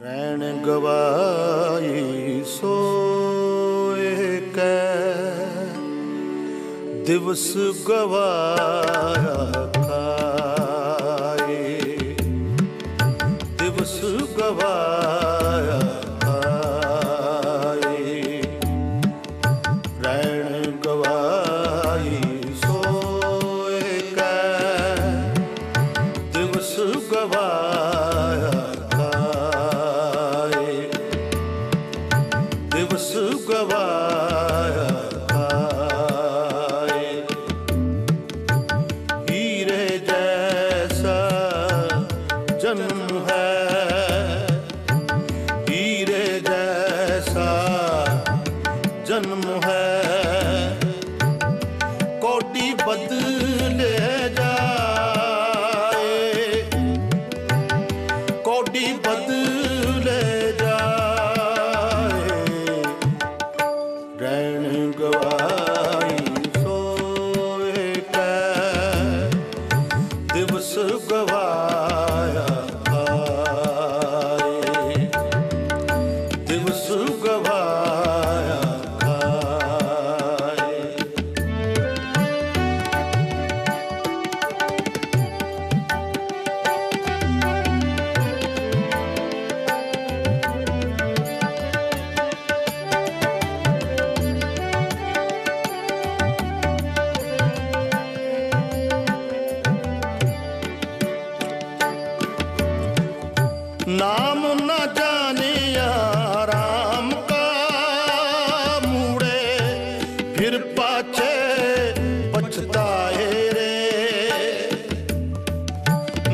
ਰਹਿਣ ਗਵਾਈ ਸੋਏ ਕੈ ਦਿਵਸ ਗਵਾਇਆ ਕੋਡੀ ਬਦਲੇ ਜਾਏ। ਗਵਾਈ ਸੋਏ ਦਿਵਸ ਦਿਵਸ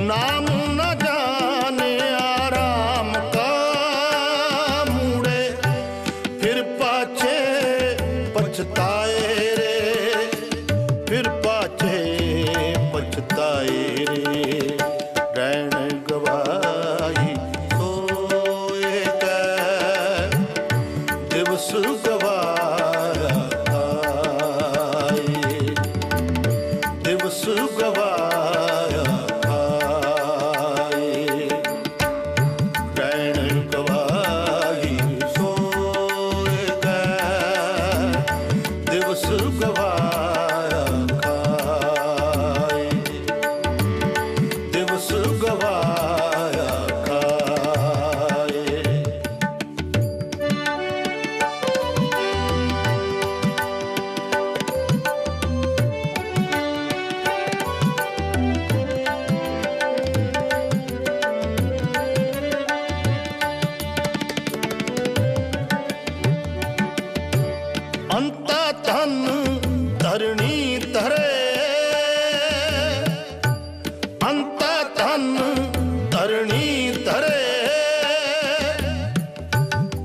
नाम go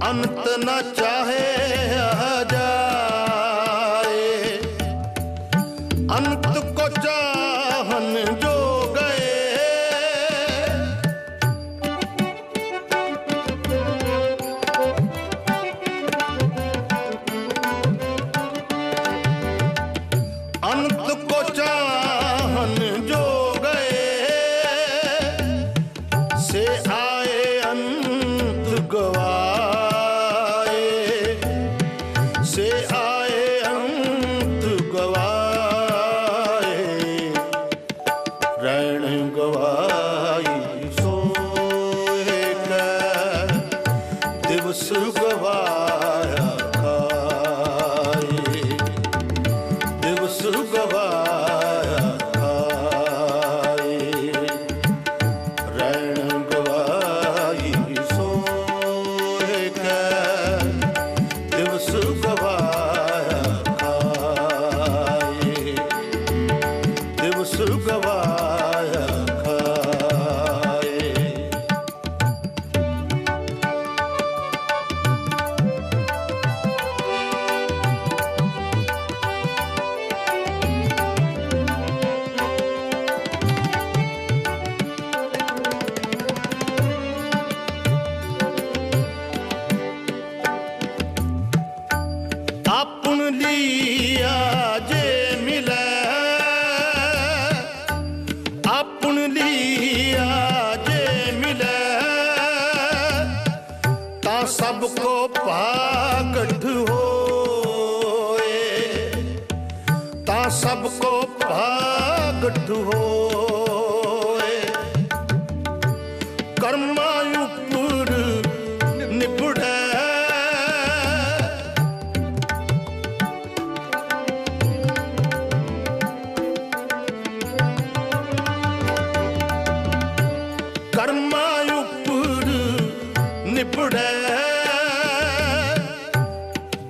ਅੰਤ ਨਾ ਚਾਹੇ Yeah. ਨਿਪੜੈ।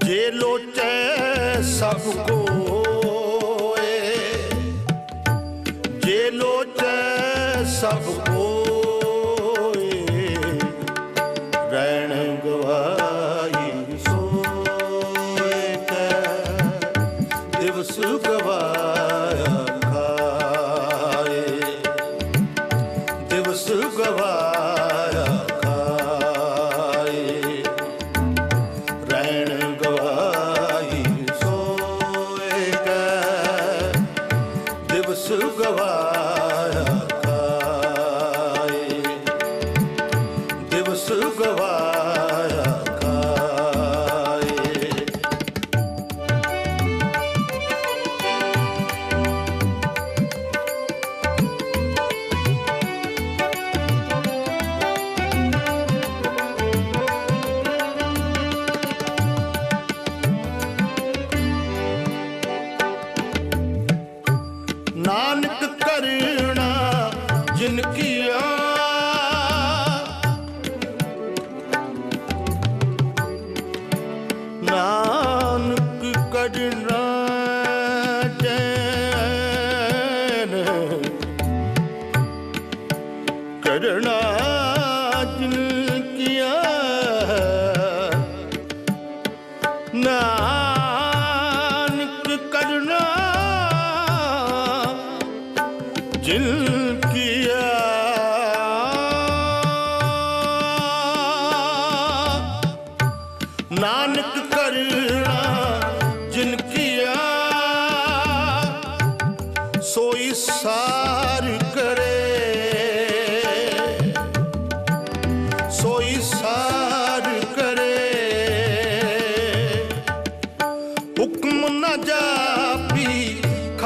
ਜੇ ਲੋਚੈ ਸਭ ਕੋਏ। ਜੇ ਲੋਚੈ ਸਭ ਕੋਏ। ਰਹਿਣ ਗਵਾਈ ਸੋਏ ਕੈ। ਦਿਵਸ ਗਵਾਇਆ ਦਿਵਸ ਗਵਾਇਆ ਨਾਨਕ ਕਰਣਾ ਜੈਨ ਜਿਨ ਕੀਆ ਨਾਨਕ ਕਰਣਾ ਜਿਨ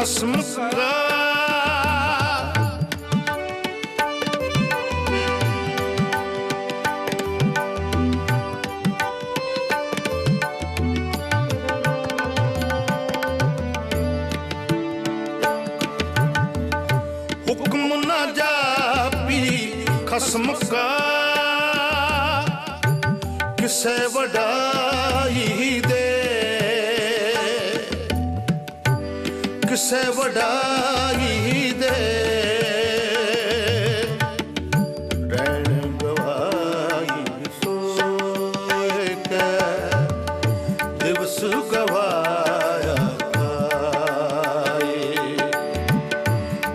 ਖਸਮ ਕਾ ਹੁਕਮ ਨਾ ਜਾਪੀ ਖਸਮ ਕਾ। ਕਿਸੇ ਵਡਾ दुख से वडाई दे दिवस गवाया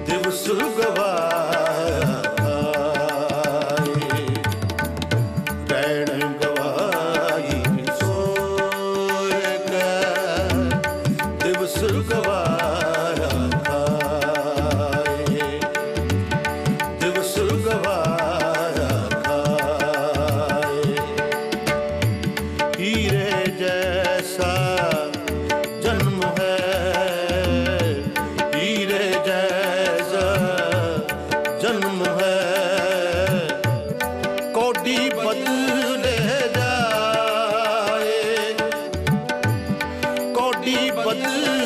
दिवस गवाया बदल